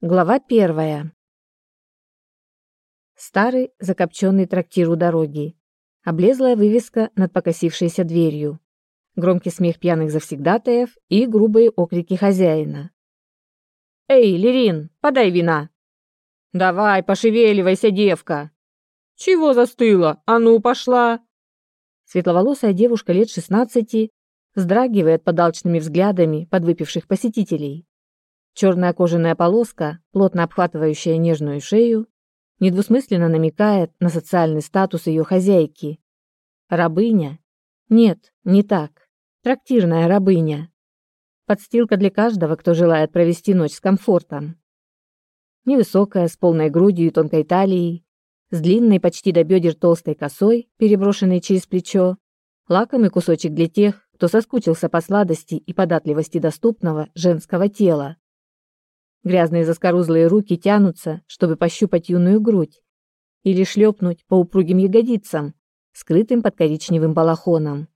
Глава первая. Старый закопченный трактир у дороги. Облезлая вывеска над покосившейся дверью. Громкий смех пьяных завсегдатаев и грубые окрики хозяина. «Эй, Лерин, подай вина!» «Давай, пошевеливайся, девка!» «Чего застыла? А ну, пошла!» Светловолосая девушка лет шестнадцати вздрагивает под алчными взглядами подвыпивших посетителей. Черная кожаная полоска, плотно обхватывающая нежную шею, недвусмысленно намекает на социальный статус ее хозяйки. Рабыня? Нет, не так. Трактирная рабыня. Подстилка для каждого, кто желает провести ночь с комфортом. Невысокая, с полной грудью и тонкой талией, с длинной почти до бедер толстой косой, переброшенной через плечо, лакомый кусочек для тех, кто соскучился по сладости и податливости доступного женского тела. Грязные заскорузлые руки тянутся, чтобы пощупать юную грудь или шлепнуть по упругим ягодицам, скрытым под коричневым балахоном.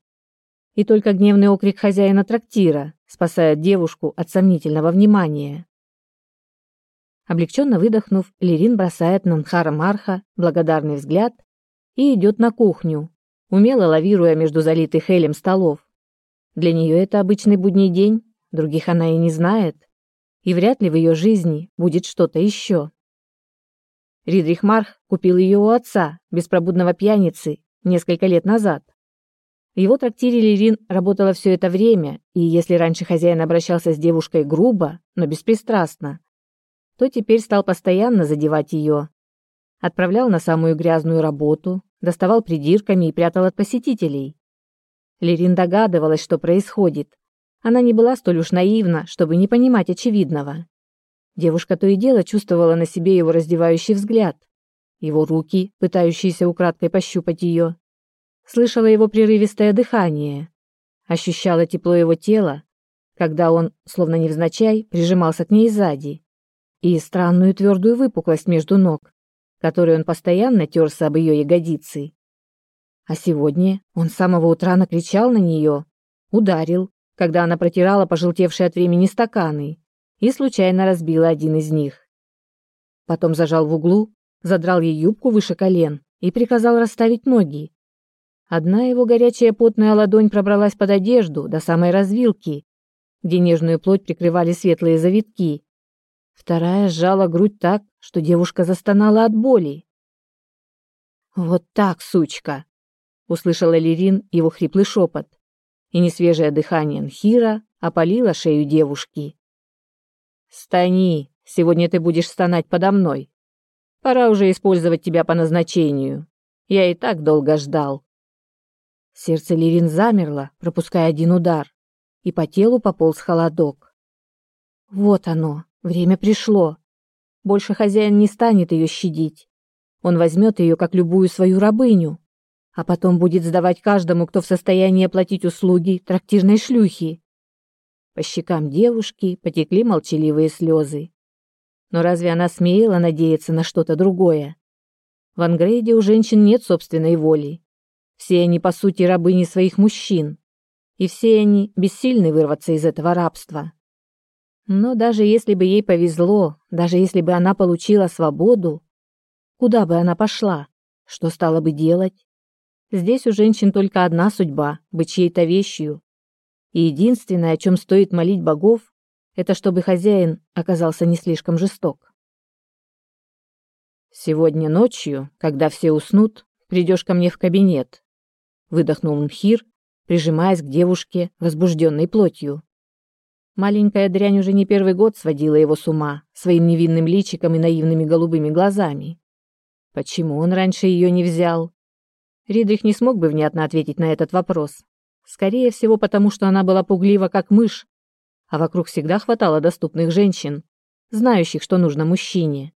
И только гневный окрик хозяина трактира спасает девушку от сомнительного внимания. Облегченно выдохнув, Лерин бросает на Нхара Марха благодарный взгляд и идет на кухню, умело лавируя между залитых элем столов. Для нее это обычный будний день, других она и не знает и вряд ли в ее жизни будет что-то еще. Ридрих Марх купил ее у отца, беспробудного пьяницы, несколько лет назад. В его трактире Лерин работала все это время, и если раньше хозяин обращался с девушкой грубо, но беспристрастно, то теперь стал постоянно задевать ее. Отправлял на самую грязную работу, доставал придирками и прятал от посетителей. Лерин догадывалась, что происходит, она не была столь уж наивна, чтобы не понимать очевидного. Девушка то и дело чувствовала на себе его раздевающий взгляд, его руки, пытающиеся украдкой пощупать ее. Слышала его прерывистое дыхание, ощущала тепло его тела, когда он, словно невзначай, прижимался к ней сзади, и странную твердую выпуклость между ног, которой он постоянно терся об ее ягодицы. А сегодня он с самого утра накричал на нее, ударил, когда она протирала пожелтевшие от времени стаканы и случайно разбила один из них. Потом зажал в углу, задрал ей юбку выше колен и приказал расставить ноги. Одна его горячая потная ладонь пробралась под одежду до самой развилки, где нежную плоть прикрывали светлые завитки. Вторая сжала грудь так, что девушка застонала от боли. «Вот так, сучка!» — услышала Лерин его хриплый шепот и несвежее дыхание Нхира опалило шею девушки. «Стани, сегодня ты будешь стонать подо мной. Пора уже использовать тебя по назначению. Я и так долго ждал». Сердце Лирин замерло, пропуская один удар, и по телу пополз холодок. Вот оно, время пришло. Больше хозяин не станет ее щадить. Он возьмет ее, как любую свою рабыню, а потом будет сдавать каждому, кто в состоянии оплатить услуги трактирной шлюхи. По щекам девушки потекли молчаливые слезы. Но разве она смеяла надеяться на что-то другое? В Ангрейде у женщин нет собственной воли. Все они, по сути, рабыни своих мужчин. И все они бессильны вырваться из этого рабства. Но даже если бы ей повезло, даже если бы она получила свободу, куда бы она пошла? Что стала бы делать? Здесь у женщин только одна судьба — быть чьей-то вещью. И единственное, о чем стоит молить богов, это чтобы хозяин оказался не слишком жесток. «Сегодня ночью, когда все уснут, придешь ко мне в кабинет», — выдохнул Мхир, прижимаясь к девушке, возбужденной плотью. Маленькая дрянь уже не первый год сводила его с ума своим невинным личиком и наивными голубыми глазами. Почему он раньше ее не взял? Ридрих не смог бы внятно ответить на этот вопрос. Скорее всего, потому что она была пуглива, как мышь, а вокруг всегда хватало доступных женщин, знающих, что нужно мужчине.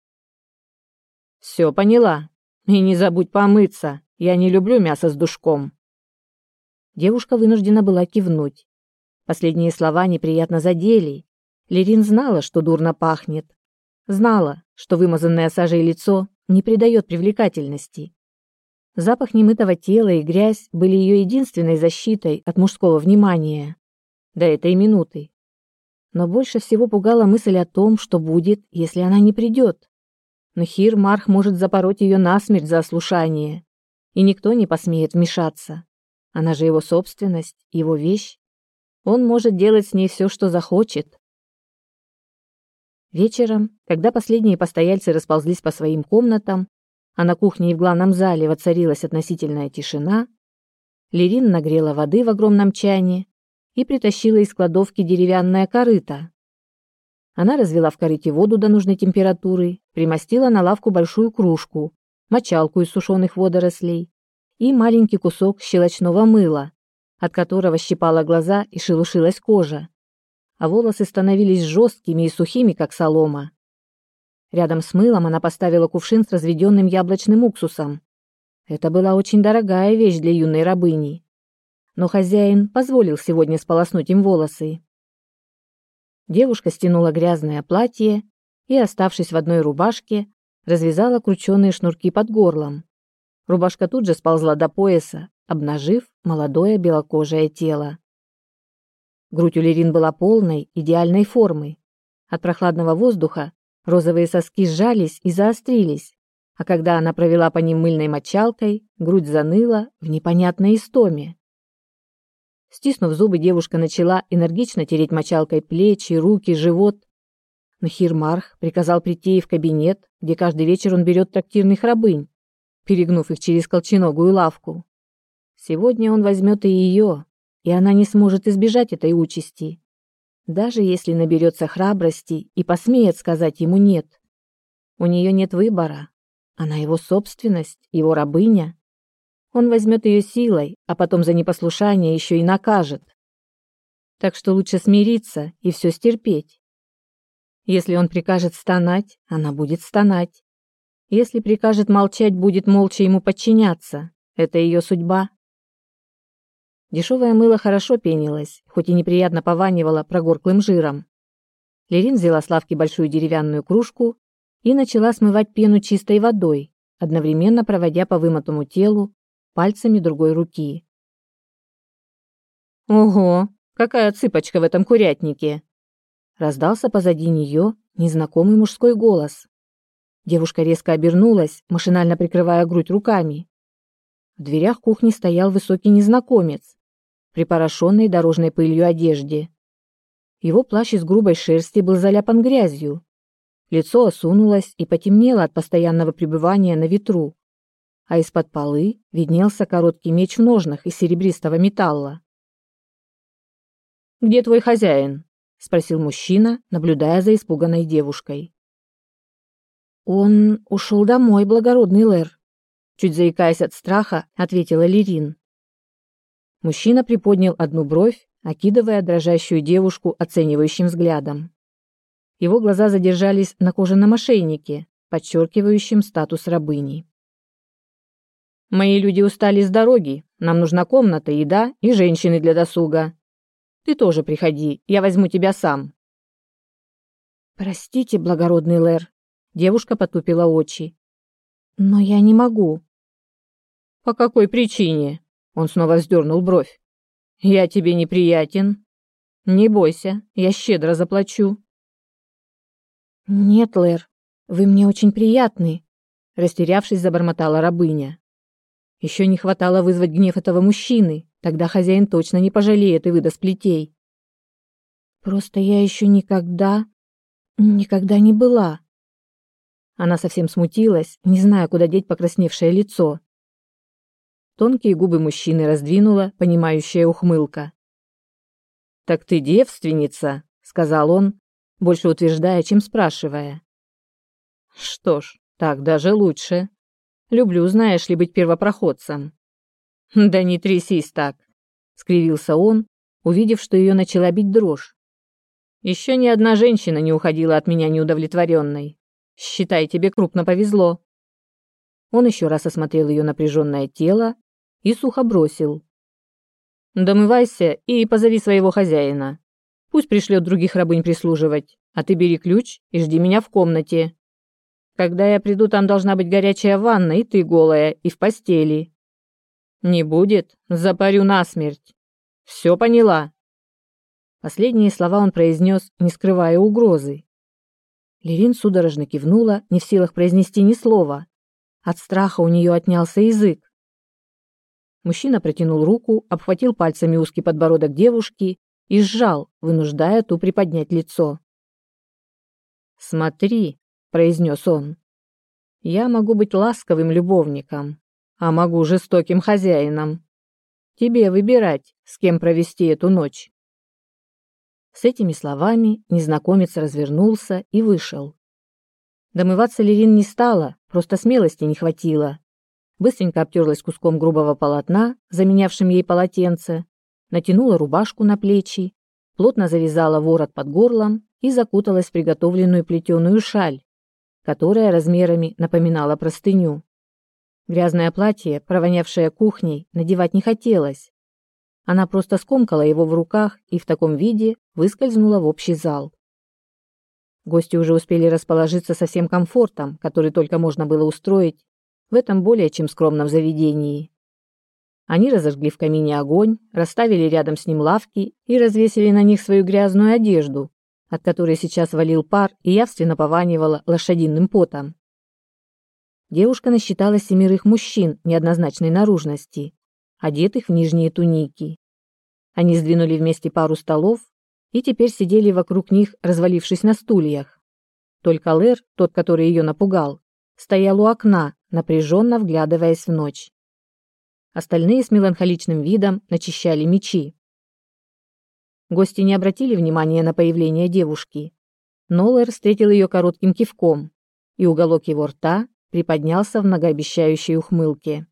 «Все поняла. И не забудь помыться. Я не люблю мясо с душком». Девушка вынуждена была кивнуть. Последние слова неприятно задели. Лерин знала, что дурно пахнет. Знала, что вымазанное сажей лицо не придает привлекательности. Запах немытого тела и грязь были ее единственной защитой от мужского внимания. До этой минуты. но больше всего пугала мысль о том, что будет, если она не придет. Но Хир Марх может запороть ее насмерть за ослушание, и никто не посмеет вмешаться. Она же его собственность, его вещь. Он может делать с ней все, что захочет. Вечером, когда последние постояльцы расползлись по своим комнатам, а на кухне и в главном зале воцарилась относительная тишина, Лерин нагрела воды в огромном чане и притащила из кладовки деревянное корыто. Она развела в корыте воду до нужной температуры, примостила на лавку большую кружку, мочалку из сушеных водорослей и маленький кусок щелочного мыла, от которого щипала глаза и шелушилась кожа, а волосы становились жесткими и сухими, как солома. Рядом с мылом она поставила кувшин с разведенным яблочным уксусом. Это была очень дорогая вещь для юной рабыни. Но хозяин позволил сегодня сполоснуть им волосы. Девушка стянула грязное платье и, оставшись в одной рубашке, развязала крученные шнурки под горлом. Рубашка тут же сползла до пояса, обнажив молодое белокожее тело. Грудь у Лерин была полной, идеальной формы. От прохладного воздуха Розовые соски сжались и заострились, а когда она провела по ним мыльной мочалкой, грудь заныла в непонятной истоме. Стиснув зубы, девушка начала энергично тереть мочалкой плечи, руки, живот. Но Хирмарх приказал прийти ей в кабинет, где каждый вечер он берет трактирных рабынь, перегнув их через колченогую лавку. Сегодня он возьмет и ее, и она не сможет избежать этой участи даже если наберется храбрости и посмеет сказать ему «нет». У нее нет выбора. Она его собственность, его рабыня. Он возьмет ее силой, а потом за непослушание еще и накажет. Так что лучше смириться и все стерпеть. Если он прикажет стонать, она будет стонать. Если прикажет молчать, будет молча ему подчиняться. Это ее судьба. Дешевое мыло хорошо пенилось, хоть и неприятно пованивало прогорклым жиром. Лерин взяла с лавки большую деревянную кружку и начала смывать пену чистой водой, одновременно проводя по вымытому телу пальцами другой руки. «Ого, какая цыпочка в этом курятнике!» Раздался позади нее незнакомый мужской голос. Девушка резко обернулась, машинально прикрывая грудь руками. В дверях кухни стоял высокий незнакомец припорошенной дорожной пылью одежде. Его плащ из грубой шерсти был заляпан грязью. Лицо осунулось и потемнело от постоянного пребывания на ветру, а из-под полы виднелся короткий меч в ножнах из серебристого металла. «Где твой хозяин?» — спросил мужчина, наблюдая за испуганной девушкой. «Он ушел домой, благородный Лэр», — чуть заикаясь от страха, ответила Лирин. Мужчина приподнял одну бровь, окидывая дрожащую девушку оценивающим взглядом. Его глаза задержались на кожаном ошейнике, подчеркивающем статус рабыни. «Мои люди устали с дороги. Нам нужна комната, еда и женщины для досуга. Ты тоже приходи, я возьму тебя сам». «Простите, благородный Лэр», — девушка потупила очи. «Но я не могу». «По какой причине?» Он снова вздернул бровь. «Я тебе неприятен? Не бойся, я щедро заплачу». «Нет, Лэр, вы мне очень приятны», — растерявшись, забормотала рабыня. Еще не хватало вызвать гнев этого мужчины, тогда хозяин точно не пожалеет и выдаст плетей. «Просто я еще никогда, никогда не была». Она совсем смутилась, не зная, куда деть покрасневшее лицо. Тонкие губы мужчины раздвинула понимающая ухмылка. «Так ты девственница», — сказал он, больше утверждая, чем спрашивая. «Что ж, так даже лучше. Люблю, знаешь ли, быть первопроходцем». «Да не трясись так», — скривился он, увидев, что ее начала бить дрожь. «Еще ни одна женщина не уходила от меня неудовлетворенной. Считай, тебе крупно повезло». Он еще раз осмотрел ее напряженное тело, и сухо бросил. «Домывайся и позови своего хозяина. Пусть пришлет других рабынь прислуживать, а ты бери ключ и жди меня в комнате. Когда я приду, там должна быть горячая ванна, и ты голая, и в постели. Не будет, запарю насмерть. Все поняла?» Последние слова он произнес, не скрывая угрозы. Лерин судорожно кивнула, не в силах произнести ни слова. От страха у нее отнялся язык. Мужчина протянул руку, обхватил пальцами узкий подбородок девушки и сжал, вынуждая ту приподнять лицо. «Смотри», — произнес он, — «я могу быть ласковым любовником, а могу жестоким хозяином. Тебе выбирать, с кем провести эту ночь». С этими словами незнакомец развернулся и вышел. Домываться Лерин не стала, просто смелости не хватило. Быстренько обтерлась куском грубого полотна, заменявшим ей полотенце, натянула рубашку на плечи, плотно завязала ворот под горлом и закуталась в приготовленную плетеную шаль, которая размерами напоминала простыню. Грязное платье, провонявшее кухней, надевать не хотелось. Она просто скомкала его в руках и в таком виде выскользнула в общий зал. Гости уже успели расположиться со всем комфортом, который только можно было устроить в этом более чем скромном заведении. Они разожгли в камине огонь, расставили рядом с ним лавки и развесили на них свою грязную одежду, от которой сейчас валил пар и явственно пованивала лошадиным потом. Девушка насчитала семерых мужчин неоднозначной наружности, одетых в нижние туники. Они сдвинули вместе пару столов и теперь сидели вокруг них, развалившись на стульях. Только Лэр, тот, который ее напугал, стоял у окна, напряженно вглядываясь в ночь. Остальные с меланхоличным видом начищали мечи. Гости не обратили внимания на появление девушки. Ноллер встретил ее коротким кивком, и уголок его рта приподнялся в многообещающей ухмылке.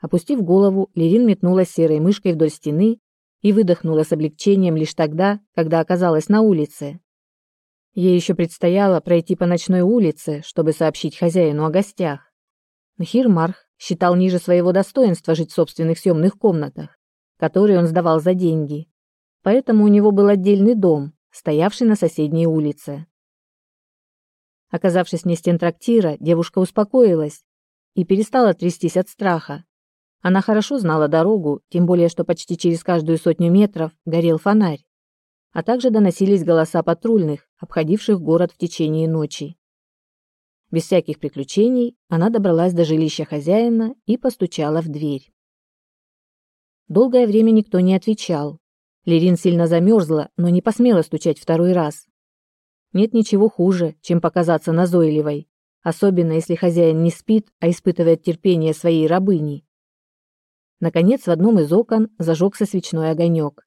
Опустив голову, Лерин метнулась серой мышкой вдоль стены и выдохнула с облегчением лишь тогда, когда оказалась на улице. Ей еще предстояло пройти по ночной улице, чтобы сообщить хозяину о гостях. Хирмарх считал ниже своего достоинства жить в собственных съемных комнатах, которые он сдавал за деньги. Поэтому у него был отдельный дом, стоявший на соседней улице. Оказавшись вне стен трактира, девушка успокоилась и перестала трястись от страха. Она хорошо знала дорогу, тем более что почти через каждую сотню метров горел фонарь а также доносились голоса патрульных, обходивших город в течение ночи. Без всяких приключений она добралась до жилища хозяина и постучала в дверь. Долгое время никто не отвечал. Лерин сильно замерзла, но не посмела стучать второй раз. Нет ничего хуже, чем показаться назойливой, особенно если хозяин не спит, а испытывает терпение своей рабыни. Наконец, в одном из окон зажегся свечной огонек.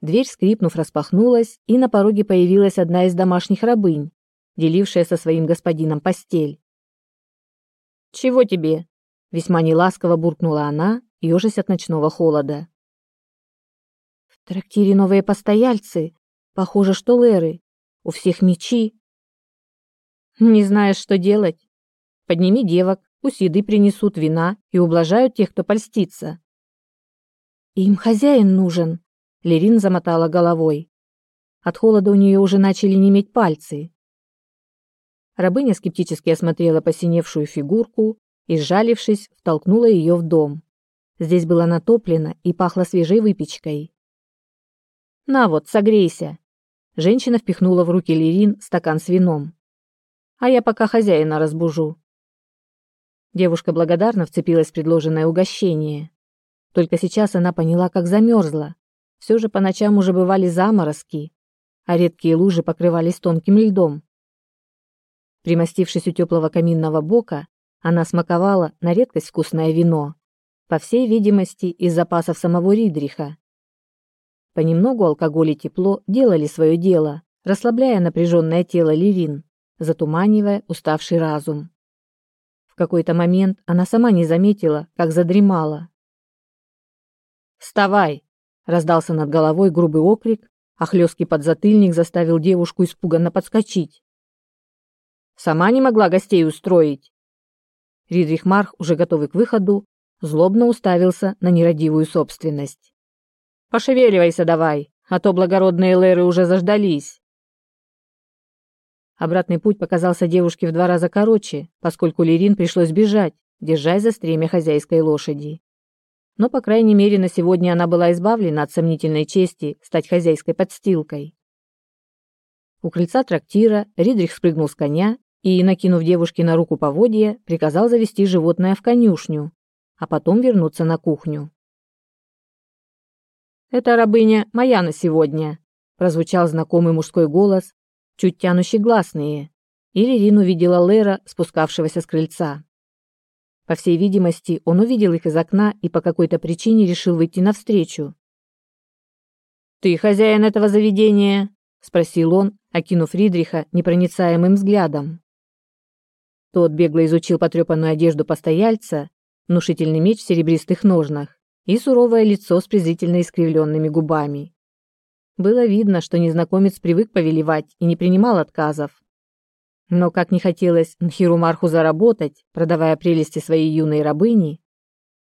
Дверь, скрипнув, распахнулась, и на пороге появилась одна из домашних рабынь, делившая со своим господином постель. «Чего тебе?» — весьма неласково буркнула она, ежась от ночного холода. «В трактире новые постояльцы. Похоже, что лэры. У всех мечи». «Не знаешь, что делать? Подними девок, пусть еды принесут вина и ублажают тех, кто польстится». «Им хозяин нужен», Лерин замотала головой. От холода у нее уже начали неметь пальцы. Рабыня скептически осмотрела посиневшую фигурку и, сжалившись, втолкнула ее в дом. Здесь было натоплено и пахло свежей выпечкой. «На вот, согрейся!» Женщина впихнула в руки Лерин стакан с вином. «А я пока хозяина разбужу». Девушка благодарно вцепилась в предложенное угощение. Только сейчас она поняла, как замерзла. Все же по ночам уже бывали заморозки, а редкие лужи покрывались тонким льдом. Примостившись у теплого каминного бока, она смаковала на редкость вкусное вино, по всей видимости, из запасов самого Ридриха. Понемногу алкоголь и тепло делали свое дело, расслабляя напряженное тело Левин, затуманивая уставший разум. В какой-то момент она сама не заметила, как задремала. «Вставай!» Раздался над головой грубый окрик, а хлесткий подзатыльник заставил девушку испуганно подскочить. «Сама не могла гостей устроить!» Ридрих Марх, уже готовый к выходу, злобно уставился на нерадивую собственность. «Пошевеливайся давай, а то благородные лэры уже заждались!» Обратный путь показался девушке в два раза короче, поскольку Лерин пришлось бежать, держась за стремя хозяйской лошади. Но, по крайней мере, на сегодня она была избавлена от сомнительной чести стать хозяйской подстилкой. У крыльца трактира Ридрих спрыгнул с коня и, накинув девушке на руку поводья, приказал завести животное в конюшню, а потом вернуться на кухню. «Эта рабыня моя на сегодня», – прозвучал знакомый мужской голос, чуть тянущий гласные, и Лерин увидела Лера, спускавшегося с крыльца. По всей видимости, он увидел их из окна и по какой-то причине решил выйти навстречу. «Ты хозяин этого заведения?» – спросил он, окинув Ридриха непроницаемым взглядом. Тот бегло изучил потрепанную одежду постояльца, внушительный меч в серебристых ножнах и суровое лицо с презрительно искривленными губами. Было видно, что незнакомец привык повелевать и не принимал отказов. Но как не хотелось Нхирумарху заработать, продавая прелести своей юной рабыни,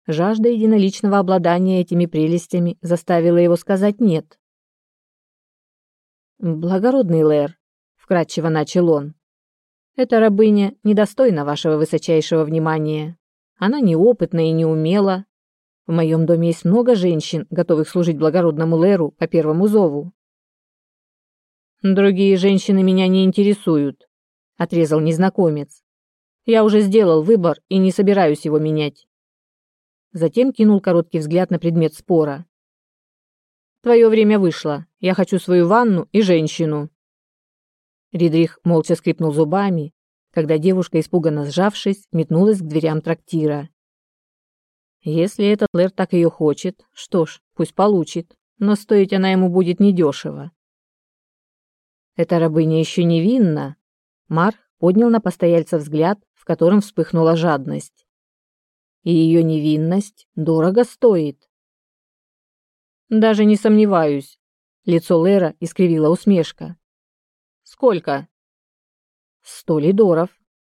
жажда единоличного обладания этими прелестями заставила его сказать «нет». «Благородный Лэр», — вкратчиво начал он, — «эта рабыня недостойна вашего высочайшего внимания. Она неопытна и неумела. В моем доме есть много женщин, готовых служить благородному Лэру по первому зову». «Другие женщины меня не интересуют», отрезал незнакомец. Я уже сделал выбор и не собираюсь его менять. Затем кинул короткий взгляд на предмет спора. Твое время вышло. Я хочу свою ванну и женщину. Ридрих молча скрипнул зубами, когда девушка, испуганно сжавшись, метнулась к дверям трактира. Если этот Лэр так ее хочет, что ж, пусть получит, но стоить она ему будет недешево. Эта рабыня еще невинна, Мар поднял на постояльца взгляд, в котором вспыхнула жадность. И ее невинность дорого стоит. Даже не сомневаюсь. Лицо Лера искривила усмешка. Сколько? Сто лидоров.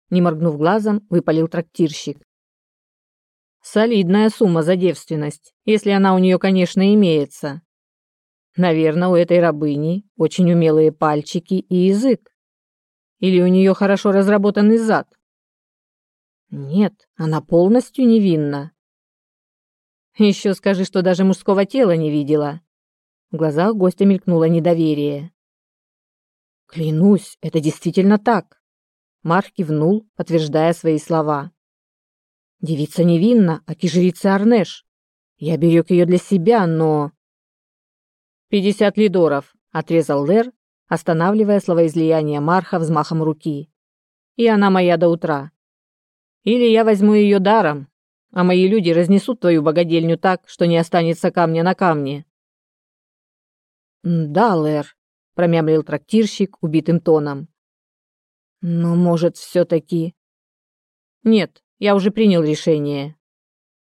Не моргнув глазом, выпалил трактирщик. Солидная сумма за девственность, если она у нее, конечно, имеется. Наверное, у этой рабыни очень умелые пальчики и язык. Или у нее хорошо разработанный зад? Нет, она полностью невинна. Еще скажи, что даже мужского тела не видела. В глазах гостя мелькнуло недоверие. Клянусь, это действительно так. Марк кивнул, подтверждая свои слова. Девица невинна, а жрица Арнеш. Я берег ее для себя, но... «Пятьдесят лидоров», — отрезал Лер, останавливая словоизлияние Марха взмахом руки. «И она моя до утра. Или я возьму ее даром, а мои люди разнесут твою богадельню так, что не останется камня на камне». «Да, Лэр», — промямлил трактирщик убитым тоном. «Но, может, все-таки...» «Нет, я уже принял решение».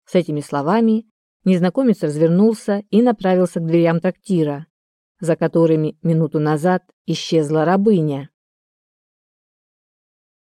С этими словами незнакомец развернулся и направился к дверям трактира за которыми минуту назад исчезла рабыня.